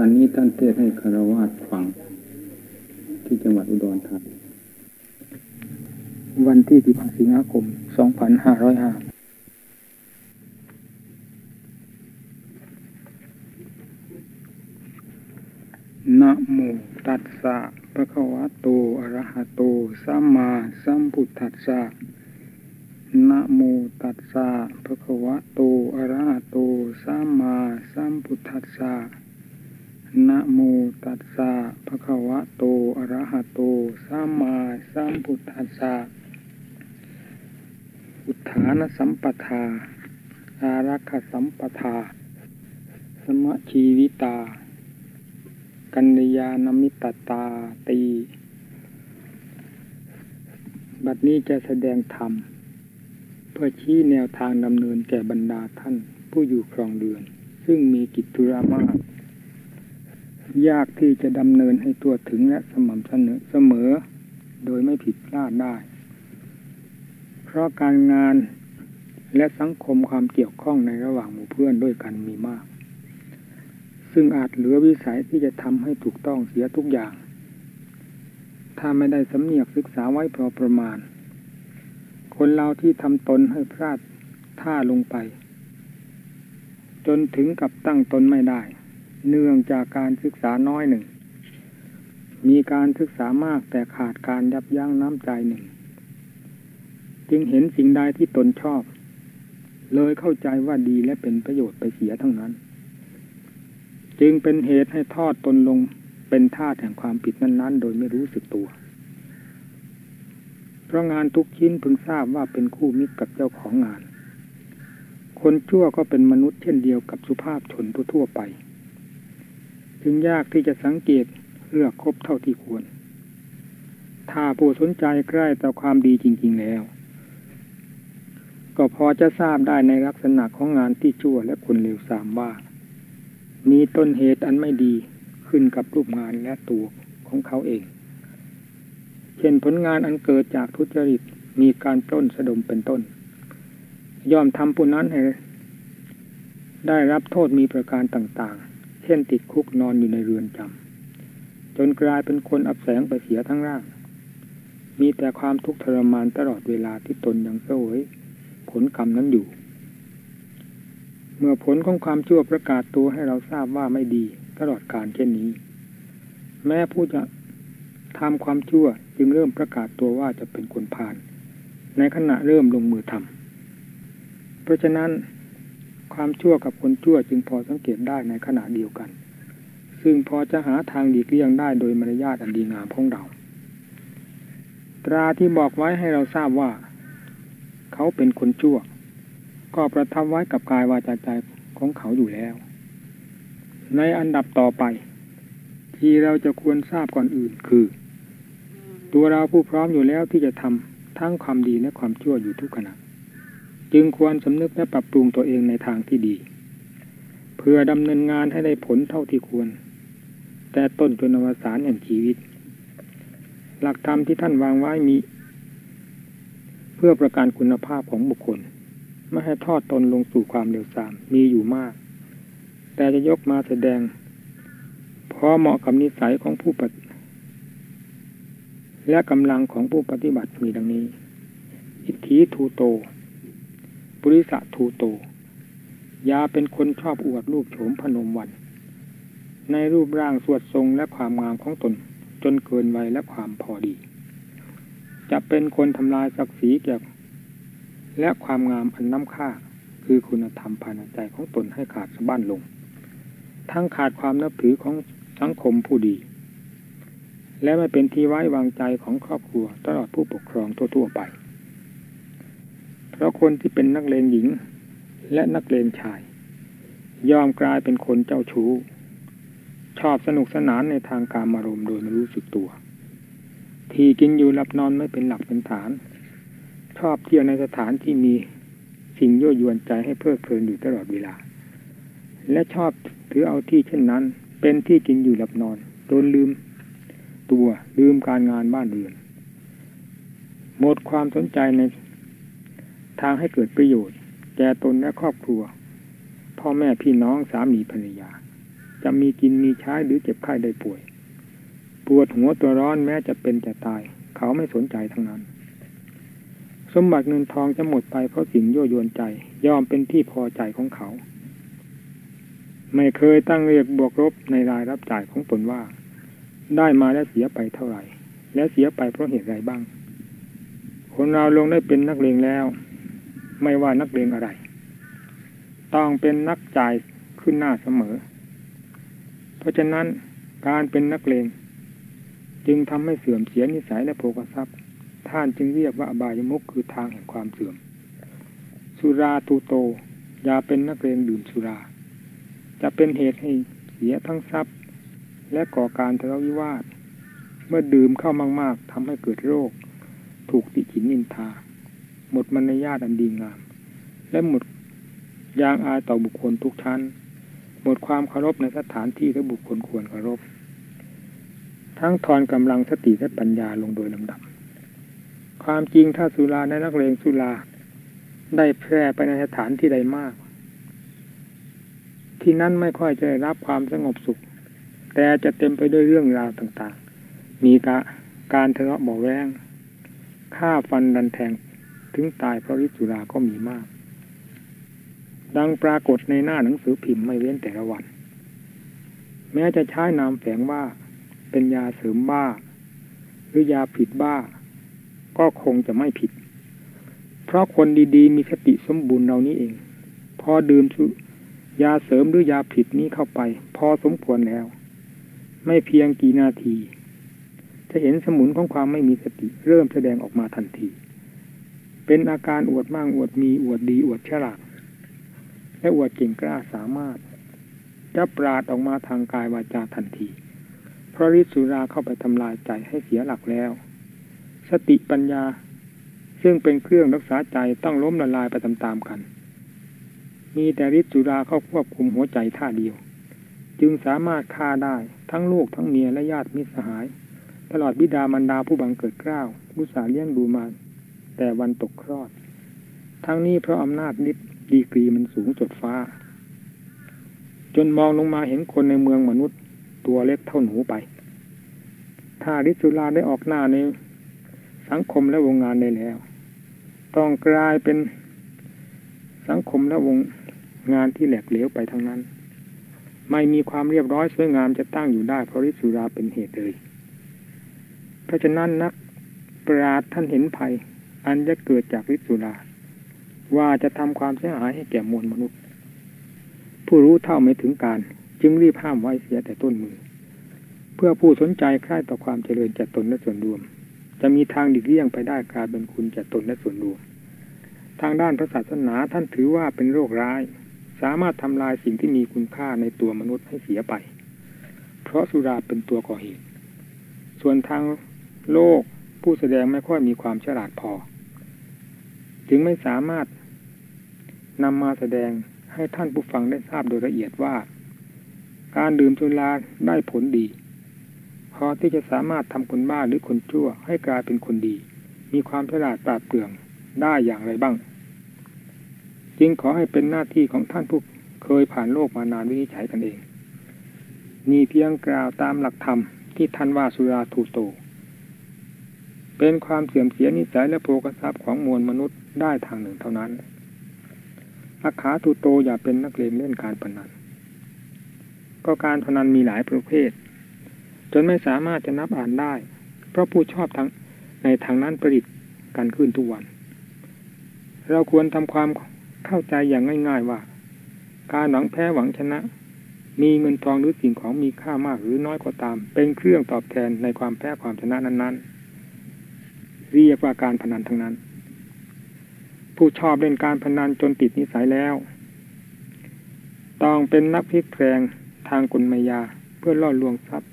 การนี้ท่านเทศให้คารวะฟัง ที่จังหวัดอุดรธานีวันที่สิบสิงหาคมสองพันะโมตัสสะภะคะวะโต อะระหะโต สัมมาสัมพุทธัสสะนะโมตัสสะภะคะวะโต อะระหะโต สัมมาสัมพุทธัสสะ นะโมตัสสะภะคะวะโต อะระหะโต สัมมาสัมพุทธัสสะ อุทานสัมปทา อารักขสัมปทา สมะชีวิตา กัญญาณมิตตาตี บัดนี้จะแสดงธรรม เพื่อชี้แนวทางดำเนินแก่บรรดาท่านผู้อยู่ครองเรือน ซึ่งมีกิจธุระมาก ยากที่จะดำเนินให้ตัวถึงและสม่ำเสมอเสมอ โดยไม่ผิดพลาดได้ เพราะการงานและสังคมความเกี่ยวข้องในระหว่างหมู่เพื่อนด้วยกันมีมาก ซึ่งอาจเหลือวิสัยที่จะทำให้ถูกต้องเสียทุกอย่าง ถ้าไม่ได้สำเนียกศึกษาไว้พอประมาณ คนเราที่ทำตนให้พลาดท่าลงไป จนถึงกับตั้งตนไม่ได้ เนื่องจากการศึกษาน้อยหนึ่ง มีการศึกษามากแต่ขาดการยับยั้งน้ำใจหนึ่ง จึงเห็นสิ่งใดที่ตนชอบ เลยเข้าใจว่าดีและเป็นประโยชน์ไปเสียทั้งนั้น จึงเป็นเหตุให้ทอดตนลงเป็นท่าแห่งความผิดนั้น ๆ โดยไม่รู้สึกตัว เพราะงานทุกชิ้นพึงทราบว่าเป็นคู่มิตรกับเจ้าของงาน คนชั่วก็เป็นมนุษย์เช่นเดียวกับสุภาพชนทั่วๆไป จึงยากที่จะสังเกตเลือกครบเท่าที่ควร ถ้าผู้สนใจใกล้ต่อความดีจริง ๆแล้ว ก็พอจะทราบได้ในลักษณะของงานที่ชั่วและคนเลวทรามว่า มีต้นเหตุอันไม่ดีขึ้นกับรูปงานและตัวของเขาเอง เช่นผลงานอันเกิดจากทุจริตมีการปล้นสะดมเป็นต้น ย่อมทำผู้นั้นให้ได้รับโทษมีประการต่าง ช่นติดคุกนอนอยู่ในเรือนจำจนกลายเป็นคนอับแสงไปเสียทั้งร่าง มีแต่ความทุกข์ทรมานตลอดเวลาที่ตนยังเสวยผลกรรมนั้นอยู่ เมื่อผลของความชั่วประกาศตัวให้เราทราบว่าไม่ดีตลอดการเช่นนี้ แม้ผู้จะทำความชั่วจึงเริ่มประกาศตัวว่าจะเป็นคนผ่านในขณะเริ่มลงมือทำเพราะฉะนั้น ความชั่วกับคนชั่วจึงพอสังเกตได้ในขณะเดียวกัน ซึ่งพอจะหาทางดีกเลี่ยงได้โดยมารยาทอันดีงามของเรา ตราที่บอกไว้ให้เราทราบว่า เขาเป็นคนชั่ว ก็ประทับไว้กับกายวาจาใจของเขาอยู่แล้ว ในอันดับต่อไป ที่เราจะควรทราบก่อนอื่นคือ ตัวเราผู้พร้อมอยู่แล้วที่จะทำทั้งความดีและความชั่วอยู่ทุกขณะ จึงควรสำนึกและปรับปรุงตัวเองในทางที่ดี เพื่อดำเนินงานให้ได้ผลเท่าที่ควร แต่ต้นจนอวสานแห่งชีวิต หลักธรรมที่ท่านวางไว้มี เพื่อประกันคุณภาพของบุคคล ไม่ให้ทอดตนลงสู่ความเร็วทรามมีอยู่มาก แต่จะยกมาแสดงพอเหมาะกับนิสัยของผู้ปฏิและกำลังของผู้ปฏิบัติมีดังนี้ อิทธิทูโต ปุริสะทูโต ยาเป็นคนชอบอวดรูปโฉมพนมวัน ในรูปร่างสวดทรงและความงามของตน จนเกินวัยและความพอดี จะเป็นคนทำลายศักดิ์ศรีเกี่ยวและความงามอันน้ำค่าคือคุณธรรมภายในใจของตนให้ขาดสะบั้นลง ทั้งขาดความนับถือของสังคมผู้ดี และไม่เป็นที่ไว้วางใจของครอบครัวตลอดผู้ปกครองทั่วๆไป เพราะคนที่เป็นนักเลงหญิงและนักเลงชาย ยอมกลายเป็นคนเจ้าชู้ ชอบสนุกสนานในทางการอารมโดยไม่รู้สึกตัว ที่กินอยู่หลับนอนไม่เป็นหลักเป็นฐาน ชอบเที่ยวในสถานที่มีสิ่งยั่วยวนใจให้เพลิดเพลินอยู่ตลอดเวลา และชอบถือเอาที่เช่นนั้น เป็นที่กินอยู่หลับนอนโดนลืมตัวลืมการงานบ้านเรือนหมดความสนใจใน ทางให้เกิดประโยชน์ แก่ตนและครอบครัว พ่อแม่พี่น้องสามีภรรยา จะมีกินมีใช้หรือเจ็บไข้ได้ป่วย ปวดหัวตัวร้อนแม้จะเป็นจะตาย เขาไม่สนใจทั้งนั้น สมบัติเงินทองจะหมดไปเพราะสิ่งยั่วยวนใจ ยอมเป็นที่พอใจของเขา ไม่เคยตั้งเรียกบวกลบในรายรับจ่ายของตนว่า ได้มาแล้วเสียไปเท่าไหร่ และเสียไปเพราะเหตุไรบ้างคนเราลงได้เป็นนักเลงแล้ว ไม่ว่านักเลงอะไร ต้องเป็นนักจ่ายขึ้นหน้าเสมอ เพราะฉะนั้นการเป็นนักเลงจึงทำให้เสื่อมเสียนิสัยและโภคทรัพย์ ท่านจึงเรียกว่าอบายมุกคือทางแห่งความเสื่อม สุราตูโตอย่าเป็นนักเลงดื่มสุรา จะเป็นเหตุให้เสียทั้งทรัพย์ และก่อการทะเลาะวิวาท เมื่อดื่มเข้ามาก ๆทำให้เกิดโรค ถูกติฉินนินทา หมดมารยาทอันดีงาม และหมดยางอายต่อบุคคลทุกชั้น หมดความเคารพในสถานที่และบุคคลควรเคารพ ทั้งทอนกำลังสติและปัญญาลงโดยลำดับ ความจริงถ้าสุราในนักเลงสุราได้แพร่ไปในสถานที่ใดมาก ที่นั่นไม่ค่อยจะได้รับความสงบสุข แต่จะเต็มไปด้วยเรื่องราวต่างๆ มีกะการทะเลาะเบาแวงฆ่าฟันดันแทง ถึงตายเพราะฤทธิ์สุราก็มีมาก ดังปรากฏในหน้าหนังสือพิมพ์ไม่เว้นแต่ละวัน แม้จะใช้นามแฝงว่าเป็นยาเสริมบ้า หรือยาผิดบ้า ก็คงจะไม่ผิด เพราะคนดีๆ มีสติสมบูรณ์เรานี้เอง พอดื่มยาเสริมหรือยาผิดนี้เข้าไป พอสมควรแล้ว ไม่เพียงกี่นาที จะเห็นสมุนของความไม่มีสติเริ่มแสดงออกมาทันที เป็นอาการอวดมั่งอวดมีอวดดีอวดฉลาดและอวดเก่งกล้าสามารถ จะปราดออกมาทางกายวาจาทันที เพราะฤทธิสุราเข้าไปทำลายใจให้เสียหลักแล้ว สติปัญญา ซึ่งเป็นเครื่องรักษาใจต้องล้มละลายไปตามๆกัน มีแต่ฤทธิสุราเข้าควบคุมหัวใจท่าเดียว จึงสามารถฆ่าได้ทั้งลูกทั้งเมียและญาติมิตรสหาย ตลอดบิดามารดาผู้บังเกิดเกล้าผู้สาเลี้ยงดูมา แต่วันตกคลอด ทั้งนี้เพราะอำนาจฤทธิ์ดีกรีมันสูงจดฟ้า จนมองลงมาเห็นคนในเมืองมนุษย์ ตัวเล็กเท่าหนูไป ถ้าฤทธิสุราได้ออกหน้าในสังคมและวงงานได้แล้ว ต้องกลายเป็นสังคมและวงงานที่แหลกเหลวไปทั้งนั้น ไม่มีความเรียบร้อยสวยงามจะตั้งอยู่ได้เพราะฤทธิสุราเป็นเหตุเลย เพราะฉะนั้นนักปราดท่านเห็นภัย อันจะเกิดจากฤทธิสุรา ว่าจะทำความเสียหายให้แก่มวลมนุษย์ ผู้รู้เท่าไม่ถึงการ จึงรีบห้ามไว้เสียแต่ต้นมือ เพื่อผู้สนใจใคร่ต่อความเจริญจัดตนและส่วนรวม จะมีทางดิกเลี่ยงไปได้กลายเป็นคุณจัดตนและส่วนรวม ทางด้านพระศาสนาท่านถือว่าเป็นโรคร้าย สามารถทำลายสิ่งที่มีคุณค่าในตัวมนุษย์ให้เสียไป เพราะสุราเป็นตัวก่อเหตุ ส่วนทางโลกผู้แสดงไม่ค่อยมีความฉลาดพอ จึงไม่สามารถนำมาแสดงให้ท่านผู้ฟังได้ทราบโดยละเอียดว่า การดื่มสุราได้ผลดี พอที่จะสามารถทำคนบ้าหรือคนชั่วให้กลายเป็นคนดี มีความฉลาดปราดเปรื่อง ได้อย่างไรบ้าง จึงขอให้เป็นหน้าที่ของท่านผู้เคยผ่านโลกมานานวินิจฉัยกันเอง มีเพียงกล่าวตามหลักธรรมที่ท่านว่าสุราทูโต เป็นความเสื่อมเสียนิสัยและโภคทรัพย์ของมวลมนุษย์ได้ทางหนึ่งเท่านั้นอาขาทูโตอย่าเป็นนักเลงเล่นการพนัน ก็การพนันมีหลายประเภท จนไม่สามารถจะนับอ่านได้ เพราะผู้ชอบทางในทางนั้นประดิษฐ์กันขึ้นทุกวัน เราควรทำความเข้าใจอย่างง่าย ๆว่า การหวังแพ้หวังชนะ มีเงินทองหรือสิ่งของมีค่ามากหรือน้อยก็ตาม เป็นเครื่องตอบแทนในความแพ้ความชนะนั้นๆ เรียกว่าการพนันทั้งนั้น ผู้ชอบเล่นการพนันจนติดนิสัยแล้ว ต้องเป็นนักพลิกแพลงทางกลมายาเพื่อล่อลวงทรัพย์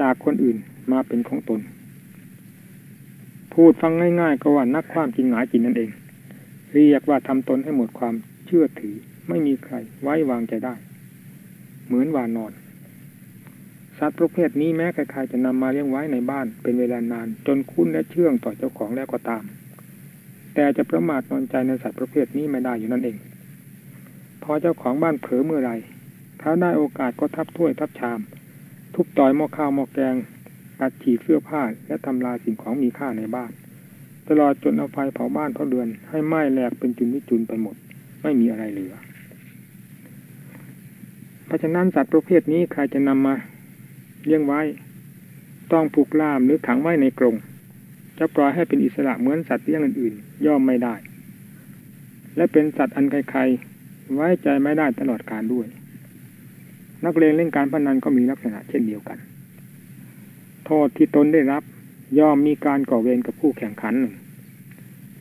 จากคนอื่นมาเป็นของตน พูดฟังง่ายๆก็ว่านักความจริงหงายจริงนั่นเอง เรียกว่าทำตนให้หมดความเชื่อถือไม่มีใครไว้วางใจได้ เหมือนวานอน สัตว์ประเภทนี้แม้ใครๆจะนำมาเลี้ยงไว้ในบ้านเป็นเวลานาน จนคุ้นและเชื่องต่อเจ้าของแล้วก็ตาม แต่จะประมาทนอนใจในสัตว์ประเภทนี้ไม่ได้อยู่นั่นเอง พอเจ้าของบ้านเผลอเมื่อไรใเขาได้โอกาสก็ทับถ้วยทับชาม ทุบต่อยหม้อข้าวหม้อแกงอัดฉีดเสื้อผ้าและทำลายสิ่งของมีค่าในบ้าน ตลอดจนเอาไฟเผาบ้านเผาเรือน ให้ไหม้แหลกเป็นจุนวิจุนไปหมด ไม่มีอะไรเหลือ เพราะฉะนั้นสัตว์ประเภทนี้ใครจะนำมา เลี้ยงไว้ ต้องผูกล่ามหรือขังไว้ในกรงจะปล่อยให้เป็นอิสระเหมือนสัตว์เลี้ยงอื่นๆ ย่อมไม่ได้ และเป็นสัตว์อันใครๆไว้ใจไม่ได้ตลอดการด้วย นักเรียนเล่นการพนันก็มีลักษณะเช่นเดียวกัน โทษที่ตนได้รับย่อมมีการก่อเวรกับผู้แข่งขันหนึ่ง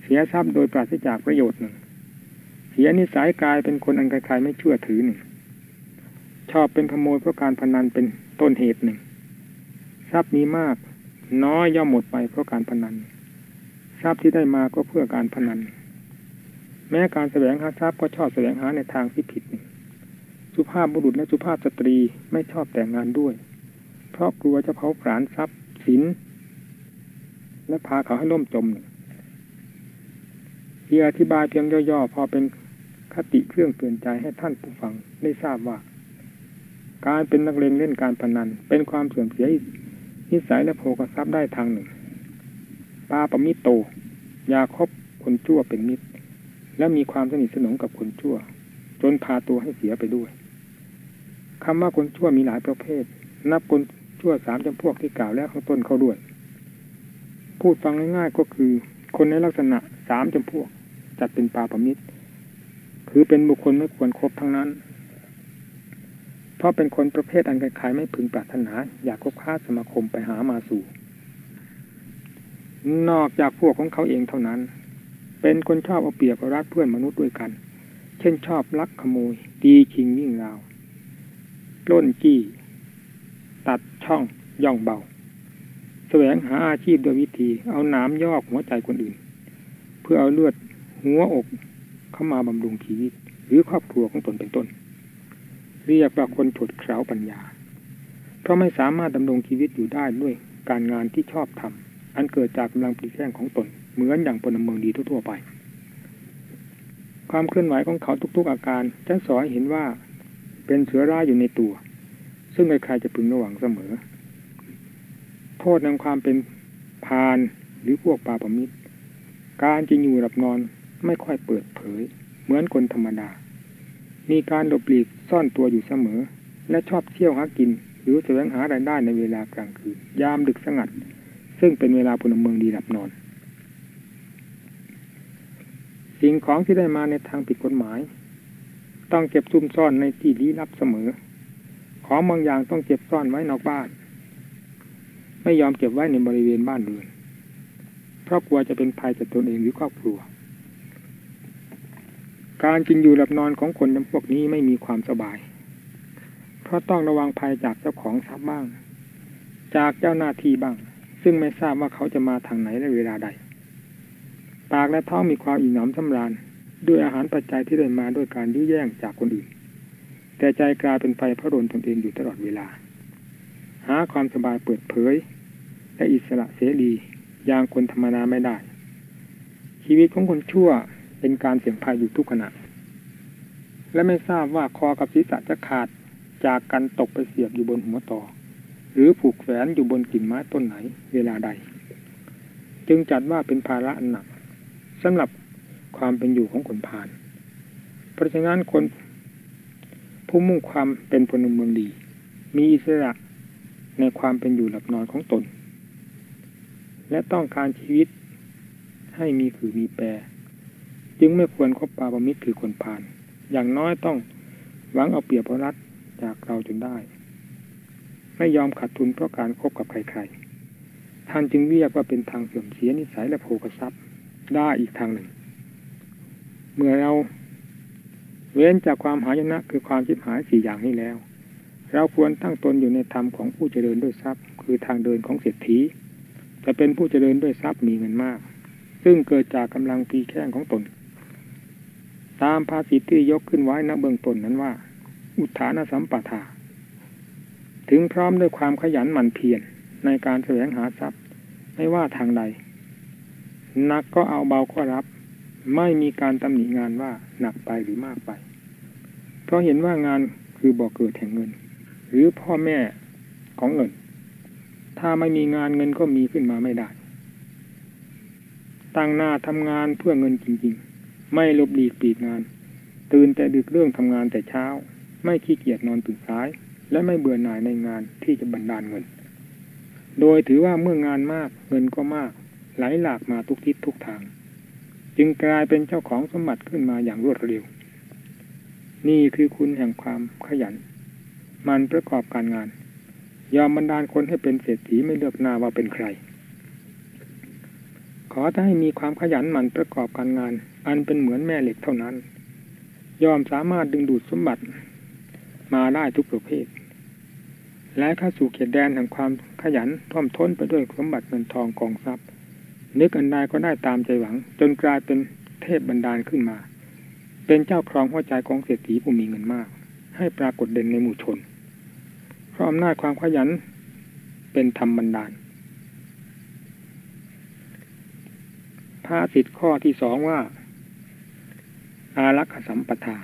เสียทรัพย์โดยปราศจากประโยชน์หนึ่ง เสียนิสัยกายเป็นคนอันใครๆไม่เชื่อถือหนึ่ง ชอบเป็นขโมยเพราะการพนันเป็น ต้นเหตุหนึ่ง ทรัพย์มีมากน้อยย่อมหมดไปเพราะการพนัน ทรัพย์ที่ได้มาก็เพื่อการพนัน แม้การแสวงหาทรัพย์ก็ชอบแสวงหาในทางที่ผิด สุภาพบุรุษและสุภาพสตรีไม่ชอบแต่งงานด้วย เพราะกลัวจะเผาผลาญทรัพย์สิน และพาเขาให้ล่มจมเพียอธิบายเพียงย่อๆพอเป็นคติเครื่องเตือนใจให้ท่านผู้ฟังได้ทราบว่า การเป็นนักเลงเล่นการพนัน เป็นความเสื่อมเสียนิสัยและโภกทรัพย์ได้ทางหนึ่งปาปมิโต ยาคบคนชั่วเป็นมิตร และมีความสนิทสนมกับคนชั่ว จนพาตัวให้เสียไปด้วยคำว่าคนชั่วมีหลายประเภท นับคนชั่วสามจำพวกที่กล่าวแล้วข้างต้นเข้าด้วย พูดฟังง่ายๆก็คือ คนในลักษณะสามจำพวกจัดเป็นปาปมิตร คือเป็นบุคคลไม่ควรครบทั้งนั้น ราะเป็นคนประเภทอันใครๆไม่พึงปรารถนา อยากคบค้าสมาคมไปหามาสู่ นอกจากพวกของเขาเองเท่านั้น เป็นคนชอบเอาเปรียบเอารัดเพื่อนมนุษย์ด้วยกัน เช่นชอบลักขโมยตีชิงวิ่งราวปล้นจี้ ตัดช่องย่องเบา แสวงหาอาชีพโดยวิธี เอาน้ำยอกหัวใจคนอื่น เพื่อเอาเลือดหัวอกเข้ามาบำรุงชีวิต หรือครอบครัวของตนเป็นต้น เรียกว่าคนถดเคราปัญญา เพราะไม่สามารถดำรงชีวิตอยู่ได้ด้วยการงานที่ชอบทำอันเกิดจากกำลังปลีแข้งของตน เหมือนอย่างพลเมืองดีทั่วๆไป ความเคลื่อนไหวของเขาทุก ๆ อาการจะสอนเห็นว่าเป็นเสือร้ายอยู่ในตัว ซึ่งใครๆจะพึงระวังเสมอ โทษในความเป็นพานหรือพวกปาปมิตร การจะอยู่หลับนอนไม่ค่อยเปิดเผย เหมือนคนธรรมดา มีการหลบหลีกซ่อนตัวอยู่เสมอ และชอบเที่ยวหากิน หรือแสวงหารายได้ในเวลากลางคืนยามดึกสงัด ซึ่งเป็นเวลาพลเมืองดีหลับนอน สิ่งของที่ได้มาในทางผิดกฎหมาย ต้องเก็บซุ่มซ่อนในที่ลี้ลับเสมอ ของบางอย่างต้องเก็บซ่อนไว้นอกบ้าน ไม่ยอมเก็บไว้ในบริเวณบ้านเรือนเพราะกลัวจะเป็นภัยกับตนเองหรือครอบครัว การกินอยู่หลับนอนของคนจำพวกนี้ไม่มีความสบาย เพราะต้องระวังภัยจากเจ้าของทรัพย์บ้าง จากเจ้าหน้าที่บ้าง ซึ่งไม่ทราบว่าเขาจะมาทางไหนและเวลาใด ปากและท้องมีความอิ่มหนำสำราญ ด้วยอาหารปัจจัยที่ได้มาด้วยการยื้อแย่งจากคนอื่น แต่ใจกลายเป็นไฟพระรนตนเองอยู่ตลอดเวลา หาความสบายเปิดเผย และอิสระเสรีอย่างคนธรรมดาไม่ได้ ชีวิตของคนชั่ว เป็นการเสี่ยงภัยอยู่ทุกขณะ และไม่ทราบว่าคอกับศีรษะจะขาดจากกันตกไปเสียบอยู่บนหัวต่อ หรือผูกแขวนอยู่บนกิ่งไม้ต้นไหนเวลาใด จึงจัดว่าเป็นภาระอันหนักสำหรับความเป็นอยู่ของคนพาลเพราะฉะนั้นคนผู้มุ่งความเป็นพลเมืองดี มีอิสระในความเป็นอยู่หลับนอนของตน และต้องการชีวิตให้มีคือมีแปร จึงไม่ควรคบปาประมิตรคือคนพาลอย่างน้อยต้องหวังเอาเปรียบเอารัดจากเราจนได้ ไม่ยอมขาดทุนเพราะการครบกับใครๆท่านจึงเรียกว่าเป็นทางเสื่อมเสียนิสัยและโภกทรัพย์ได้อีกทางหนึ่ง เมื่อเราเว้นจากความหายนะคือความชิบหายสี่อย่างนี้แล้ว เราควรตั้งตนอยู่ในธรรมของผู้เจริญด้วยทรัพย์ คือทางเดินของเศรษฐีจะเป็นผู้เจริญด้วยทรัพย์มีเงินมาก ซึ่งเกิดจากกำลังปีแข้งของตน ตามภาษิตที่ยกขึ้นไว้ณเบื้องต้นนั้นว่า อุทานสัมปทา ถึงพร้อมด้วยความขยันหมั่นเพียรในการแสวงหาทรัพย์ ไม่ว่าทางใดนักก็เอาเบาก็รับ ไม่มีการตำหนิงานว่าหนักไปหรือมากไป เพราะเห็นว่างานคือคือบ่อเกิดแห่งเงิน หรือพ่อแม่ของเงิน ถ้าไม่มีงานเงินก็มีขึ้นมาไม่ได้ ตั้งหน้าทำงานเพื่อเงินจริง ๆ ไม่ลบหลีกปีกงาน ตื่นแต่ดึกเรื่องทำงานแต่เช้า ไม่ขี้เกียจนอนตื่นสาย และไม่เบื่อหน่ายในงานที่จะบันดาลเงิน โดยถือว่าเมื่องานมากเงินก็มาก ไหลหลากมาทุกทิศทุกทาง จึงกลายเป็นเจ้าของสมบัติขึ้นมาอย่างรวดเร็ว นี่คือคุณแห่งความขยัน มันประกอบการงาน ยอมบันดาลคนให้เป็นเศรษฐีไม่เลือกหน้าว่าเป็นใครขอถ้าให้มีความขยันหมันประกอบการงาน อันเป็นเหมือนแม่เหล็กเท่านั้น ยอมสามารถดึงดูดสมบัติมาได้ทุกประเภท และเข้าสู่เขตแดนแห่งความขยันท่วมท้นไปด้วยสมบัติเงินทองกองทรัพย์นึกอันใดก็ได้ตามใจหวัง จนกลายเป็นเทพบันดาลขึ้นมา เป็นเจ้าครองหัวใจของเศรษฐีผู้มีเงินมาก ให้ปรากฏเด่นในหมู่ชนเพราะอำนาจความขยันเป็นธรรมบันดาลภาสิทธิข้อที่สองว่า อารักขสัมปทา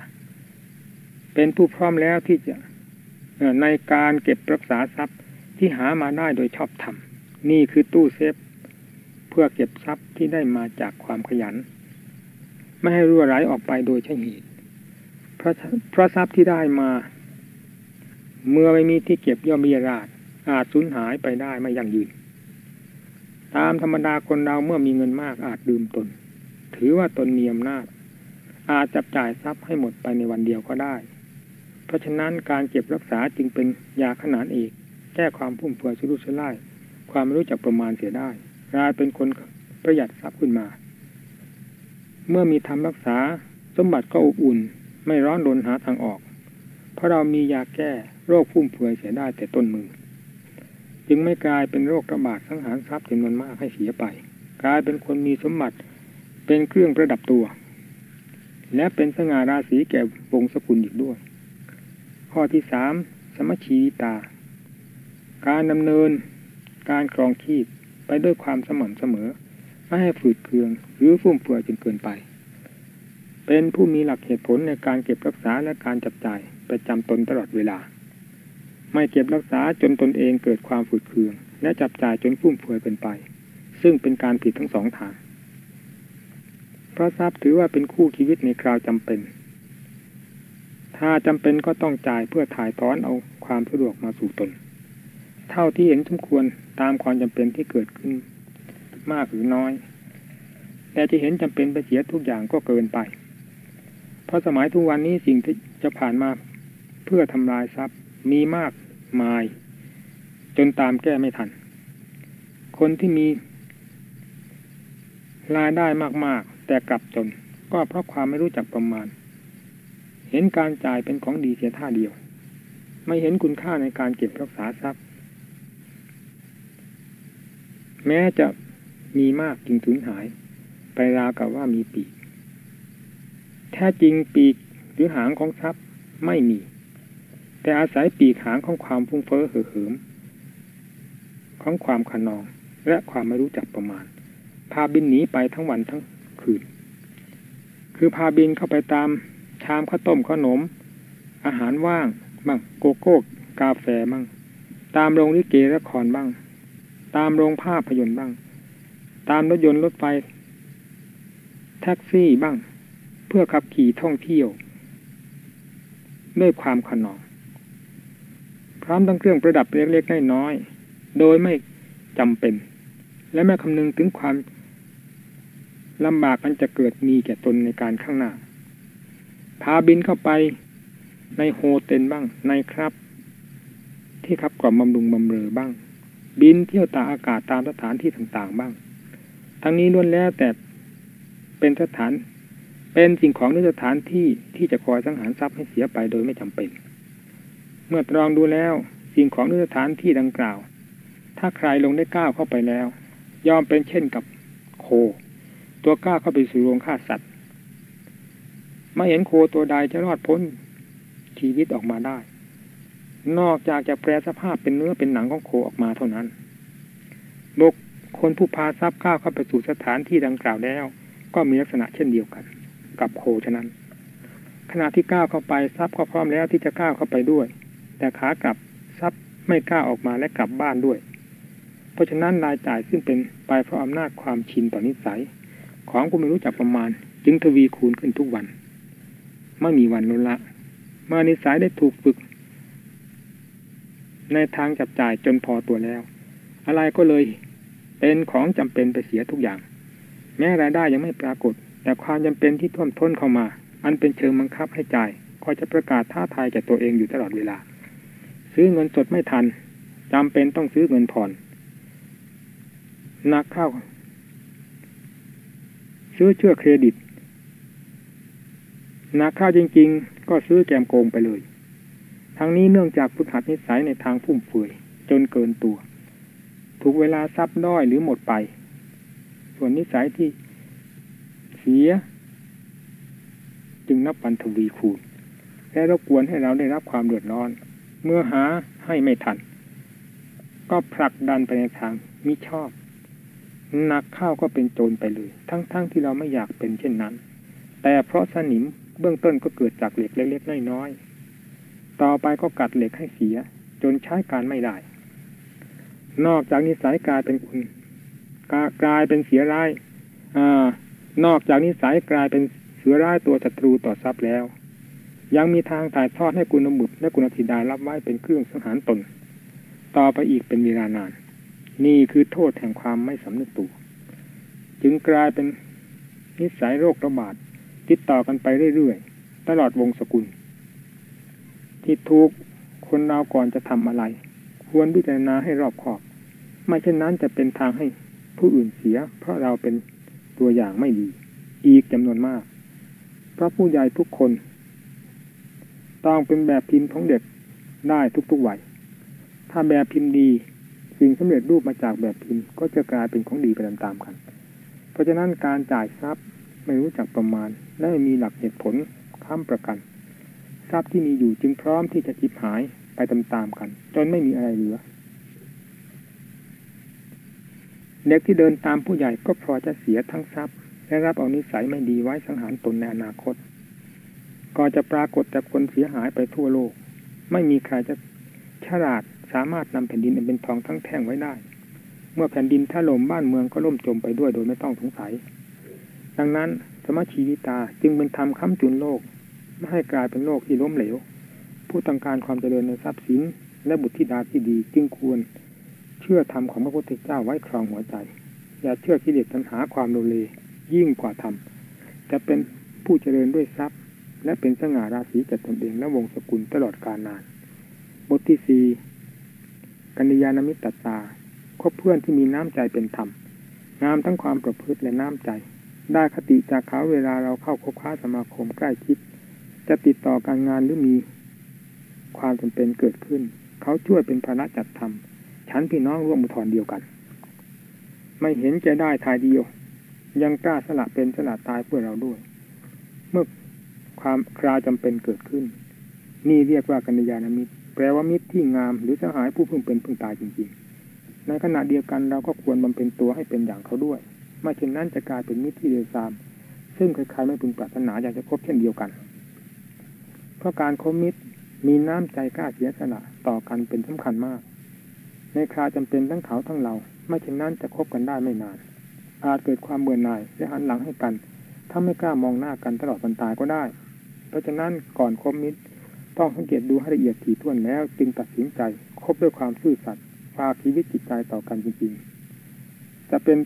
เป็นผู้พร้อมแล้วที่จะในการเก็บรักษาทรัพย์ที่หามาได้โดยชอบธรรมนี่คือตู้เซฟ เพื่อเก็บทรัพย์ที่ได้มาจากความขยัน ไม่ให้รั่วไหลออกไปโดยใช่เหตุเพราะเพราะทรัพย์ที่ได้มา เมื่อไม่มีที่เก็บย่อมมีราดอาจสูญหายไปได้ไม่ยั่งยืน ตามธรรมดาคนเราเมื่อมีเงินมากอาจดื่มตน ถือว่าตนมีอำนาจ อาจจับจ่ายทรัพย์ให้หมดไปในวันเดียวก็ได้ เพราะฉะนั้นการเก็บรักษาจึงเป็นยาขนานเอก แก้ความพุ่มเฟือยสุรุ่ยสุร่ายความรู้จักประมาณเสียได้กลายเป็นคนประหยัดทรัพย์ขึ้นมา เมื่อมีทำรักษาสมบัติก็อบอุ่น ไม่ร้อนรนหาทางออก เพราะเรามียาแก้โรคพุ่มเฟือยเสียได้แต่ต้นมือ จึงไม่กลายเป็นโรคระบาดสังหารทรัพย์จำนวนมากให้เสียไป กลายเป็นคนมีสมบัติเป็นเครื่องประดับตัว และเป็นสง่าราศีแก่วงสกุลอีกด้วย ข้อที่สามสมชีตา การดำเนินการครองชีพไปด้วยความสม่ำเสมอ ไม่ให้ฝืดเคืองหรือฟุ่มเฟือยจนเกินไป เป็นผู้มีหลักเหตุผลในการเก็บรักษาและการจับจ่ายประจำตนตลอดเวลา ไม่เก็บรักษาจนตนเองเกิดความฝืดเคือง และจับจ่ายจนฟุ่มเฟือยเป็นไป ซึ่งเป็นการผิดทั้งสองทาง เพราะทรัพย์ถือว่าเป็นคู่ชีวิตในคราวจำเป็น ถ้าจำเป็นก็ต้องจ่ายเพื่อถ่ายถอนเอาความสะดวกมาสู่ตน เท่าที่เห็นสมควรตามความจำเป็นที่เกิดขึ้น มากหรือน้อย แต่จะเห็นจำเป็นไปเสียทุกอย่างก็เกินไป เพราะสมัยทุกวันนี้สิ่งที่จะผ่านมาเพื่อทำลายทรัพย์มีมากมาย จนตามแก้ไม่ทัน คนที่มีรายได้มาก แต่กลับจนก็เพราะความไม่รู้จักประมาณ เห็นการจ่ายเป็นของดีเสียท่าเดียว ไม่เห็นคุณค่าในการเก็บรักษาทรัพย์ แม้จะมีมากจึงสูญหาย ไปราวกับว่ามีปีก แท้จริงปีกหรือหางของทรัพย์ไม่มี แต่อาศัยปีกหางของความฟุ้งเฟ้อเห่อเหิม ของความขนองและความไม่รู้จักประมาณ พาบินหนีไปทั้งวันทั้ง คืน คือพาบินเข้าไปตามชามข้าวต้มขนม อาหารว่างบ้างโกโก้กาแฟบ้างตามโรงลิเกละครบ้าง ตามโรงภาพยนตร์บ้าง ตามรถยนต์รถไฟ แท็กซี่บ้าง เพื่อขับขี่ท่องเที่ยว ด้วยความขนอง พร้อมทั้งเครื่องประดับเล็กๆน้อยๆโดยไม่จำเป็น และไม่คำนึงถึงความ ลำบากมันจะเกิดมีแก่ตนในการข้างหน้า พาบินเข้าไปในโฮเทลบ้างในครับ ที่ขับกล่อมบำรุงบำเรอบ้าง บินเที่ยวตาอากาศตามสถานที่ต่างๆบ้าง ทั้งนี้ล้วนแล้วแต่เป็นสถาน เป็นสิ่งของหรือสถานที่ที่จะคอยสังหารทรัพย์ให้เสียไปโดยไม่จำเป็น เมื่อตรองดูแล้วสิ่งของหรือสถานที่ดังกล่าว ถ้าใครลงได้ก้าวเข้าไปแล้ว ยอมเป็นเช่นกับโค ตัวก้าวเข้าไปสู่โรงฆ่าสัตว์ไม่เห็นโคตัวใดจะรอดพ้นชีวิตออกมาได้ นอกจากจะแปลสภาพเป็นเนื้อเป็นหนังของโคออกมาเท่านั้นบุคคลผู้พาทรัพย์ก้าวเข้าไปสู่สถานที่ดังกล่าวแล้ว ก็มีลักษณะเช่นเดียวกัน กับโคฉะนั้น ขณะที่ก้าวเข้าไปทรัพย์ก็พร้อมแล้วที่จะก้าวเข้าไปด้วย แต่ขากลับทรัพย์ไม่กล้าออกมาและกลับบ้านด้วย เพราะฉะนั้นรายจ่ายซึ่งเป็นไปเพราะอำนาจความชินต่อนิสัย ของผู้ไม่รู้จักประมาณ จึงทวีคูณขึ้นทุกวัน ไม่มีวันลดละมื่อนิสัยได้ถูกฝึก ในทางจับจ่ายจนพอตัวแล้ว อะไรก็เลยเป็นของจำเป็นไปเสียทุกอย่าง แม้รายได้ยังไม่ปรากฏ แต่ความจำเป็นที่ท่วมท้นเข้ามา อันเป็นเชิงบังคับให้จ่ายก็จะประกาศท้าทายแก่ตัวเองอยู่ตลอดเวลา ซื้อเงินสดไม่ทันจำเป็นต้องซื้อเงินผ่อนนักเข้า ซื้อเชื่อเครดิตนักเข้าจริง ๆ ก็ซื้อแกมโกงไปเลย ทั้งนี้เนื่องจากฝึกหัดนิสัยในทางฟุ่มเฟือยจนเกินตัว ถูกเวลาซับด้อยหรือหมดไป ส่วนนิสัยที่เสีย จึงนับปันทวีคูณและรบกวนให้เราได้รับความเดือดร้อน เมื่อหาให้ไม่ทัน ก็ผลักดันไปในทางมิชอบ หนักเข้าก็เป็นโจรไปเลย ทั้งๆทที่เราไม่อยากเป็นเช่นนั้น แต่เพราะสนิมเบื้องต้นก็เกิดจากเหล็กเล็กๆน้อยๆต่อไปก็กัดเหล็กให้เสีย จนใช้การไม่ได้ นอกจากนิสัยกลายเป็นคุณกลายเป็นเสียร้ายอนอกจากนิสัยกลายเป็นเสือร้ายตัวศัตรูต่อทรัพย์แล้ว ยังมีทางถ่ายทอดให้กุณบุตรและกุณธิดารับไว้เป็นเครื่องสังหารตน ต่อไปอีกเป็นเวลานาน นี่คือโทษแห่งความไม่สำนึกตัว จึงกลายเป็นนิสัยโรคระบาดติดต่อกันไปเรื่อยๆ ตลอดวงศกุล ที่ทุกคนเราก่อนจะทำอะไร ควรพิจารณาให้รอบคอบ ไม่เช่นนั้นจะเป็นทางให้ผู้อื่นเสีย เพราะเราเป็นตัวอย่างไม่ดี อีกจำนวนมาก เพราะผู้ใหญ่ทุกคน ต้องเป็นแบบพิมพ์ของเด็กได้ทุกๆวัยถ้าแบบพิมพ์ดี สิ่งสำเร็จรูปมาจากแบบพิมพ์ ก็จะกลายเป็นของดีไปตามๆกัน เพราะฉะนั้นการจ่ายทรัพย์ไม่รู้จักประมาณ และมีหลักเหตุผลค้ำประกัน ทรัพย์ที่มีอยู่จึงพร้อมที่จะคิบหายไปตามๆกัน จนไม่มีอะไรเหลือเด็กที่เดินตามผู้ใหญ่ก็พอจะเสียทั้งทรัพย์และรับเอานิสัยไม่ดีไว้สังหารตนในอนาคต ก็จะปรากฏแต่คนเสียหายไปทั่วโลก ไม่มีใครจะฉลาด สามารถนำแผ่นดินเป็นทองทั้งแท่งไว้ได้ เมื่อแผ่นดินถล่มบ้านเมืองก็ล่มจมไปด้วยโดยไม่ต้องสงสัย ดังนั้นสมชีวิตาจึงเป็นธรรมค้ำจุนโลก ไม่ให้กลายเป็นโลกที่ล้มเหลว ผู้ต้องการความเจริญในทรัพย์สิน และบุตรธิดาที่ดีจึงควร เชื่อธรรมของพระพุทธเจ้าไว้ครองหัวใจ อย่าเชื่อกิเลสตัณหาความโลเลยิ่งกว่าธรรมจะเป็นผู้เจริญด้วยทรัพย์ และเป็นสง่าราศีแก่ตนเองและวงศกุลตลอดกาลนาน บทที่สี่ กัญญาณมิตรตาคบเพื่อนที่มีน้ำใจเป็นธรรมงามทั้งความประพฤติและน้ำใจ ได้คติจากเขาเวลาเราเข้าคบค้าสมาคมใกล้ชิด จะติดต่อการงานหรือมี ความจำเป็นเกิดขึ้น เขาช่วยเป็นภาระจัดทำฉันพี่น้องร่วมมุทรเดียวกัน ไม่เห็นจะได้ทายเดียว ยังกล้าสละเป็นสละตายเพื่อเราด้วย เมื่อความคราจำเป็นเกิดขึ้น นี่เรียกว่ากัญญาณมิตร แปลว่ามิตรที่งาม หรือสหายผู้เพิ่งเป็นเพิ่งตายจริงๆ ในขณะเดียวกันเราก็ควรบำเพ็ญตัวให้เป็นอย่างเขาด้วย ไม่เช่นนั้นจะกลายเป็นมิตรที่เลวทราม ซึ่งใครๆไม่พึงปรารถนาอยากจะคบเช่นเดียวกัน เพราะการคบมิตรมีน้ำใจกล้าเสียสละต่อกันเป็นสำคัญมาก ในคราจำเป็นทั้งเขาทั้งเรา ไม่เช่นนั้นจะคบกันได้ไม่นาน อาจเกิดความเบื่อหน่ายและหันหลังให้กัน ถ้าไม่กล้ามองหน้ากันตลอดวันตายก็ได้ เพราะฉะนั้นก่อนคบมิตร ต้องสังเกตดูให้ละเอียดถี่ถ้วนแล้ว จึงตัดสินใจคบด้วยความซื่อสัตย์ฝากชีวิตจิตใจต่อกันจริงๆ จะเป็น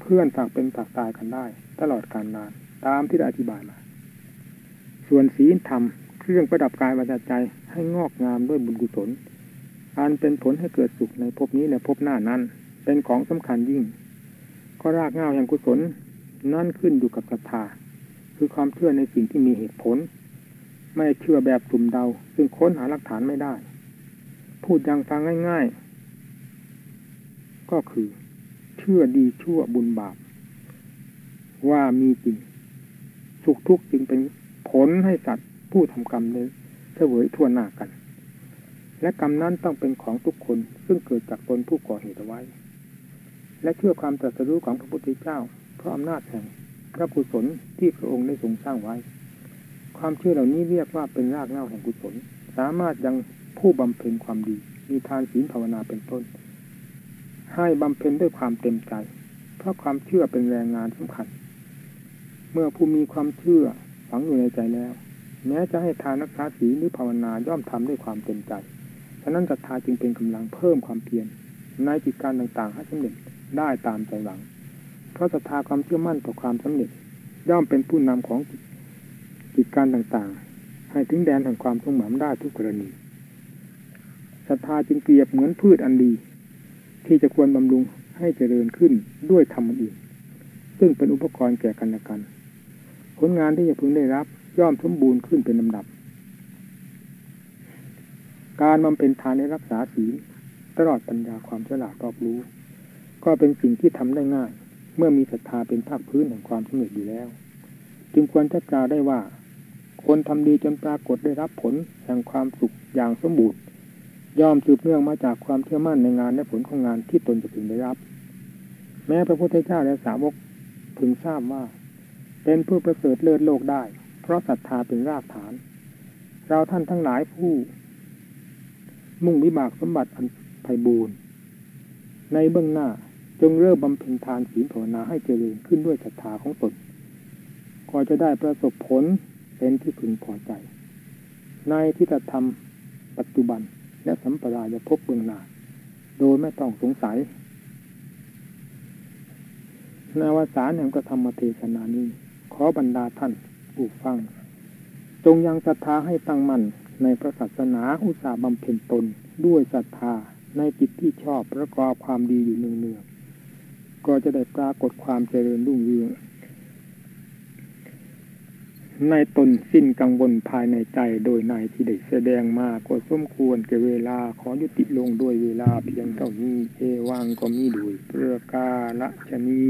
เพื่อนฝากเป็นฝากตายกันได้ ตลอดการนานตามที่ได้อธิบายมา ส่วนศีลธรรมเครื่องประดับกายวาจาใจให้งอกงามด้วยบุญกุศลอันเป็นผลให้เกิดสุขในภพนี้และภพหน้านั้น เป็นของสำคัญยิ่ง ก็รากเงาแห่งกุศลนั่นขึ้นอยู่กับศรัทธาคือความเชื่อในสิ่งที่มีเหตุผล ไม่เชื่อแบบกลุ่มเดา ซึ่งค้นหาหลักฐานไม่ได้ พูดอย่างฟังง่าย ๆ ก็คือ เชื่อดีชั่วบุญบาป ว่ามีจริง สุขทุกข์จึงเป็นผลให้สัตว์ผู้ทำกรรมเลยเสวยทั่วหน้ากัน และกรรมนั้นต้องเป็นของทุกคนซึ่งเกิดจากตนผู้ก่อเหตุไว้ และเชื่อความตรัสรู้ของพระพุทธเจ้าเพราะอำนาจแห่งพระกุศลที่พระองค์ได้ทรงสร้างไว้ ความเชื่อเหล่านี้เรียกว่าเป็นรากเหง้าแห่งกุศล สามารถยังผู้บำเพ็ญความดี มีทานศีลภาวนาเป็นต้น ให้บำเพ็ญด้วยความเต็มใจ เพราะความเชื่อเป็นแรงงานสำคัญ เมื่อผู้มีความเชื่อฝังอยู่ในใจแล้ว แม้จะให้ทานนักษาศีลหรือภาวนาย่อมทำด้วยความเต็มใจ ฉะนั้นศรัทธาจึงเป็นกำลังเพิ่มความเพียรในกิจการต่างๆให้สำเร็จได้ตามใจหวัง เพราะศรัทธาความเชื่อมั่นต่อความสำเร็จย่อมเป็นผู้นำของ กิจการต่างๆ ให้ถึงแดนแห่งความสงหมามได้ทุกกรณีศรัทธาจึงเปรียบเหมือนพืชอันดี ที่จะควรบำรุงให้เจริญขึ้นด้วยธรรมอื่นซึ่งเป็นอุปกรณ์แก่กันและกัน ผลงานที่จะพึงได้รับย่อมสมบูรณ์ขึ้นเป็นลำดับ การบำเพ็ญทานในรักษาศีลตลอดปัญญาความฉลาดรอบรู้ ก็เป็นสิ่งที่ทำได้ง่าย เมื่อมีศรัทธาเป็นภาคพื้นแห่งความสำเร็จอยู่แล้ว จึงควรจะกล่าวได้ว่า คนทำดีจนปรากฏได้รับผลแห่งความสุขอย่างสมบูรณ์ย่อมสืบเนื่องมาจากความเชื่อมั่นในงานและผลของงานที่ตนจะพึงได้รับ แม้พระพุทธเจ้าและสาวกพึงทราบว่า เป็นผู้ประเสริฐเลิศโลกได้ เพราะศรัทธาเป็นรากฐาน เราท่านทั้งหลายผู้ มุ่งวิบากสมบัติอันไพบูรณ์ในเบื้องหน้าจงเริ่มบำเพ็ญทานศีลภาวนาให้เจริญขึ้นด้วยศรัทธาของตนก็จะได้ประสบผล เป็นที่พึงพอใจ ในที่จะทำปัจจุบันและสัมปรายภพเบื้องหน้าโดยไม่ต้องสงสัยในวสารแห่งกระทำมเทศนานี้ ขอบรรดาท่านผู้ฟัง จงยังศรัทธาให้ตั้งมั่นในพระศาสนาอุตสาบำเพ็ญตนด้วยศรัทธาในจิตที่ชอบประกอบความดีอยู่เนืองๆก็จะได้ปรากฏความเจริญรุ่งเรือง ในตนสิ้นกังวลภายในใจโดยในที่ได้แสดงมาก็สมควรแก่เวลาขอยุติลงด้วยเวลาเพียงเท่านี้เอวังก็มีดุยเพื่อกาละชนี